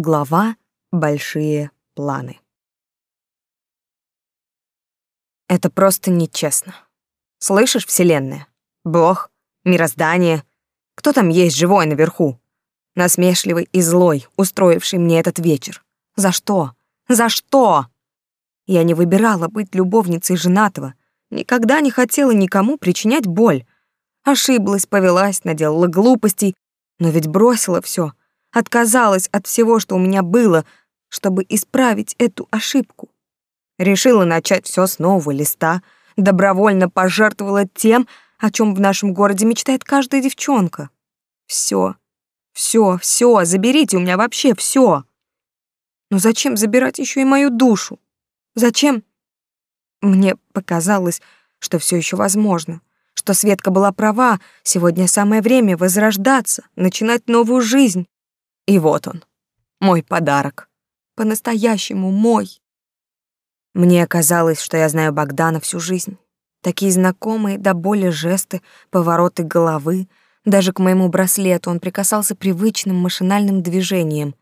Глава «Большие планы». Это просто нечестно. Слышишь, Вселенная? Бог, мироздание. Кто там есть живой наверху? Насмешливый и злой, устроивший мне этот вечер. За что? За что? Я не выбирала быть любовницей женатого. Никогда не хотела никому причинять боль. Ошиблась, повелась, наделала глупостей, но ведь бросила все отказалась от всего, что у меня было, чтобы исправить эту ошибку. Решила начать все с нового листа, добровольно пожертвовала тем, о чем в нашем городе мечтает каждая девчонка. Все, все, все, заберите у меня вообще все. Но зачем забирать еще и мою душу? Зачем? Мне показалось, что все еще возможно, что Светка была права, сегодня самое время возрождаться, начинать новую жизнь. И вот он, мой подарок. По-настоящему мой. Мне казалось, что я знаю Богдана всю жизнь. Такие знакомые до боли жесты, повороты головы. Даже к моему браслету он прикасался привычным машинальным движением.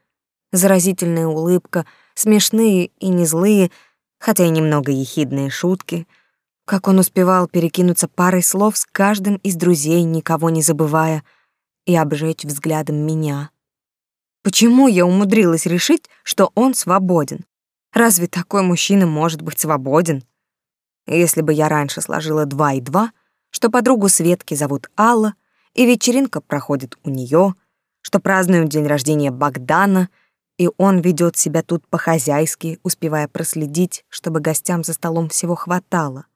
Заразительная улыбка, смешные и не злые, хотя и немного ехидные шутки. Как он успевал перекинуться парой слов с каждым из друзей, никого не забывая, и обжечь взглядом меня — Почему я умудрилась решить, что он свободен? Разве такой мужчина может быть свободен? Если бы я раньше сложила два и два, что подругу Светки зовут Алла, и вечеринка проходит у нее, что празднуем день рождения Богдана, и он ведет себя тут по-хозяйски, успевая проследить, чтобы гостям за столом всего хватало,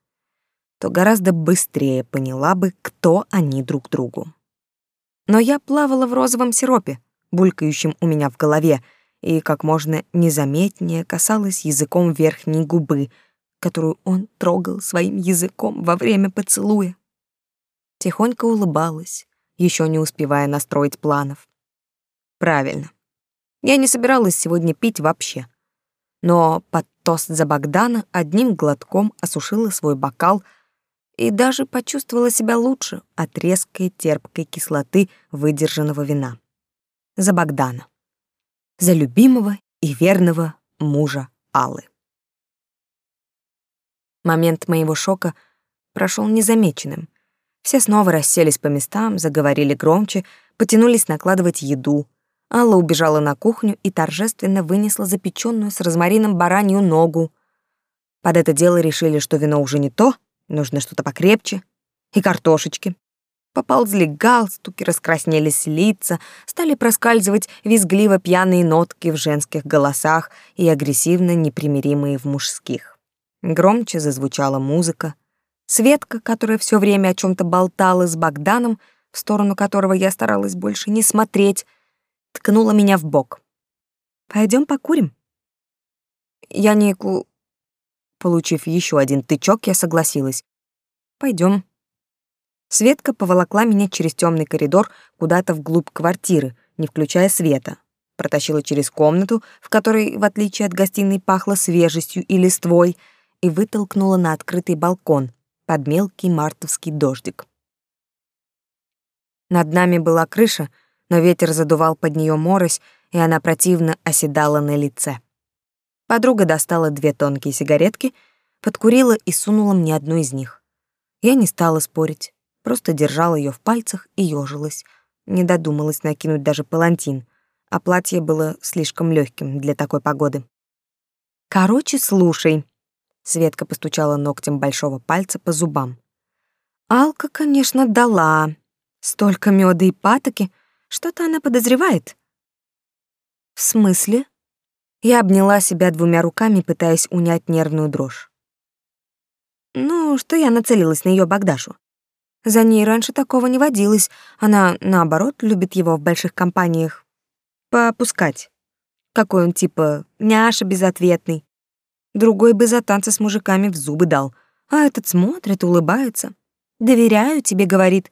то гораздо быстрее поняла бы, кто они друг другу. Но я плавала в розовом сиропе, булькающим у меня в голове, и как можно незаметнее касалась языком верхней губы, которую он трогал своим языком во время поцелуя. Тихонько улыбалась, еще не успевая настроить планов. Правильно. Я не собиралась сегодня пить вообще. Но под тост за Богдана одним глотком осушила свой бокал и даже почувствовала себя лучше от резкой терпкой кислоты выдержанного вина за Богдана, за любимого и верного мужа Аллы. Момент моего шока прошел незамеченным. Все снова расселись по местам, заговорили громче, потянулись накладывать еду. Алла убежала на кухню и торжественно вынесла запеченную с розмарином баранью ногу. Под это дело решили, что вино уже не то, нужно что-то покрепче. И картошечки. Поползли галстуки, раскраснелись лица, стали проскальзывать визгливо пьяные нотки в женских голосах и агрессивно непримиримые в мужских. Громче зазвучала музыка. Светка, которая все время о чем то болтала с Богданом, в сторону которого я старалась больше не смотреть, ткнула меня в бок. Пойдем покурим. Я не ку... Получив еще один тычок, я согласилась. Пойдем. Светка поволокла меня через темный коридор куда-то вглубь квартиры, не включая света. Протащила через комнату, в которой, в отличие от гостиной, пахло свежестью и листвой, и вытолкнула на открытый балкон под мелкий мартовский дождик. Над нами была крыша, но ветер задувал под нее морось, и она противно оседала на лице. Подруга достала две тонкие сигаретки, подкурила и сунула мне одну из них. Я не стала спорить просто держала ее в пальцах и ежилась. Не додумалась накинуть даже палантин, а платье было слишком легким для такой погоды. «Короче, слушай», — Светка постучала ногтем большого пальца по зубам. «Алка, конечно, дала. Столько меда и патоки. Что-то она подозревает». «В смысле?» Я обняла себя двумя руками, пытаясь унять нервную дрожь. «Ну, что я нацелилась на ее Богдашу. За ней раньше такого не водилось. Она, наоборот, любит его в больших компаниях. Попускать. Какой он типа няша безответный. Другой бы за танцы с мужиками в зубы дал. А этот смотрит, улыбается. «Доверяю тебе», — говорит.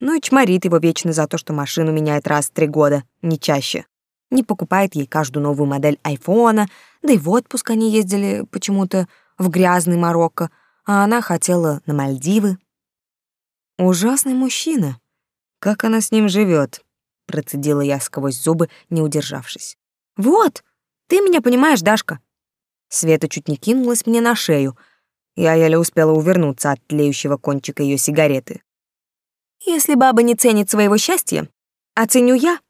Ну и чморит его вечно за то, что машину меняет раз в три года, не чаще. Не покупает ей каждую новую модель айфона, да и в отпуск они ездили почему-то в грязный Марокко, а она хотела на Мальдивы. Ужасный мужчина. Как она с ним живет? Процедила я сквозь зубы, не удержавшись. Вот, ты меня понимаешь, Дашка. Света чуть не кинулась мне на шею. Я еле успела увернуться от тлеющего кончика ее сигареты. Если баба не ценит своего счастья, оценю я.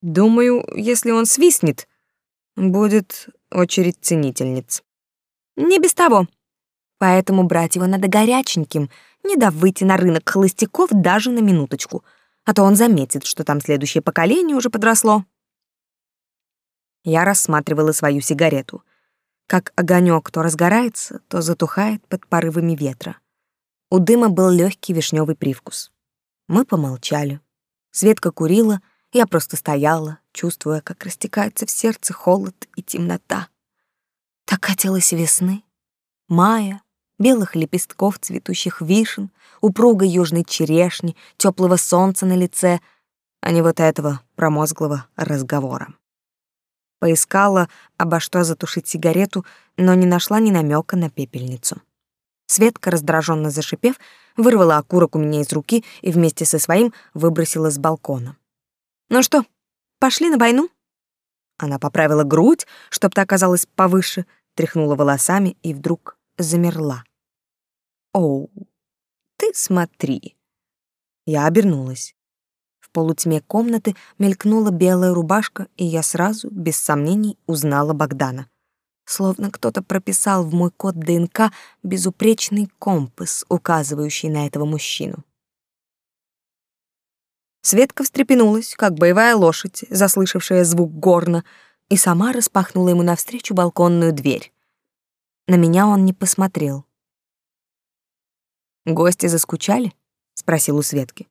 Думаю, если он свистнет, будет очередь ценительниц. Не без того. Поэтому брать его надо горяченьким, не дав выйти на рынок холостяков даже на минуточку, а то он заметит, что там следующее поколение уже подросло. Я рассматривала свою сигарету. Как огонек то разгорается, то затухает под порывами ветра. У дыма был легкий вишневый привкус. Мы помолчали. Светка курила, я просто стояла, чувствуя, как растекается в сердце холод и темнота. Так хотелось весны, мая, белых лепестков цветущих вишен, упругой южной черешни, теплого солнца на лице, а не вот этого промозглого разговора. Поискала, обо что затушить сигарету, но не нашла ни намека на пепельницу. Светка, раздраженно зашипев, вырвала окурок у меня из руки и вместе со своим выбросила с балкона. «Ну что, пошли на войну?» Она поправила грудь, чтоб та оказалась повыше, тряхнула волосами и вдруг замерла. «Оу, ты смотри!» Я обернулась. В полутьме комнаты мелькнула белая рубашка, и я сразу, без сомнений, узнала Богдана. Словно кто-то прописал в мой код ДНК безупречный компас, указывающий на этого мужчину. Светка встрепенулась, как боевая лошадь, заслышавшая звук горна, и сама распахнула ему навстречу балконную дверь. На меня он не посмотрел. «Гости заскучали?» — спросил у Светки.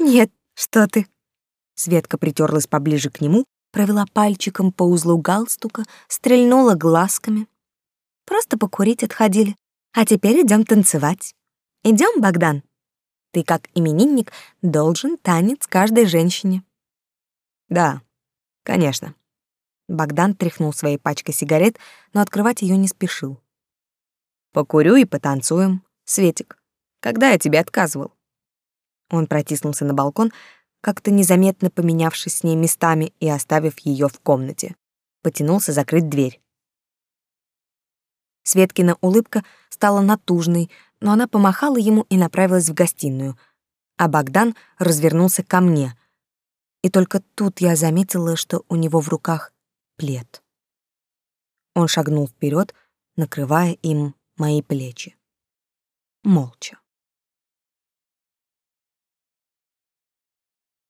«Нет, что ты?» Светка притерлась поближе к нему, провела пальчиком по узлу галстука, стрельнула глазками. «Просто покурить отходили. А теперь идем танцевать. Идем, Богдан? Ты, как именинник, должен танец каждой женщине». «Да, конечно». Богдан тряхнул своей пачкой сигарет, но открывать ее не спешил. «Покурю и потанцуем, Светик. Когда я тебе отказывал?» Он протиснулся на балкон, как-то незаметно поменявшись с ней местами и оставив ее в комнате. Потянулся закрыть дверь. Светкина улыбка стала натужной, но она помахала ему и направилась в гостиную, а Богдан развернулся ко мне. И только тут я заметила, что у него в руках плед. Он шагнул вперед, накрывая им мои плечи. Молча.